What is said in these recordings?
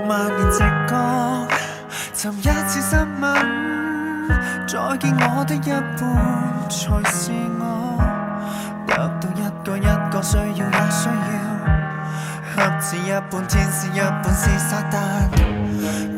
用年直觉，尋一次失吻，再見我的一半才是我，得到一個一個需要也需要，一半天使，一半是撒旦。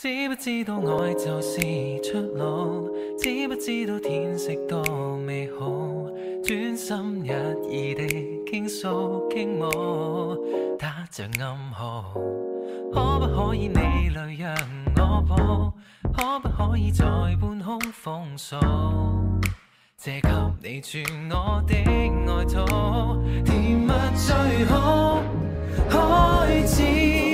知不知道爱就是出路？知不知道天色多美好？专心一意地倾诉倾慕，打着暗号。可不可以你泪让我抱？可不可以在半空封锁？借给你住我的外套，甜蜜最好开始。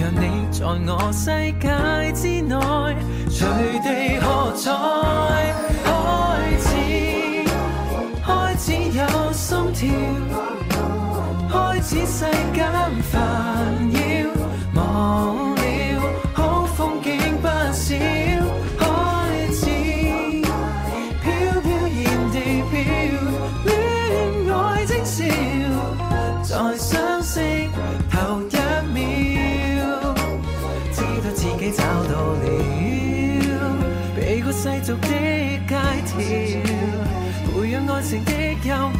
让你在我世界之内，随地喝彩。开始，开始有心跳，开始世间烦扰。静的一秒，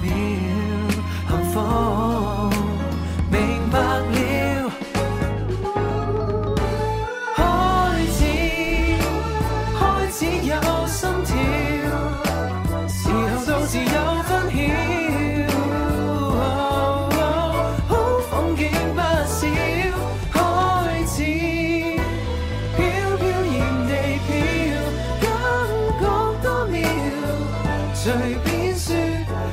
幸福明白了。开始，开始有心跳，时候到时有分晓。好风景不少，开始飘飘然地飘，感觉多妙，随便。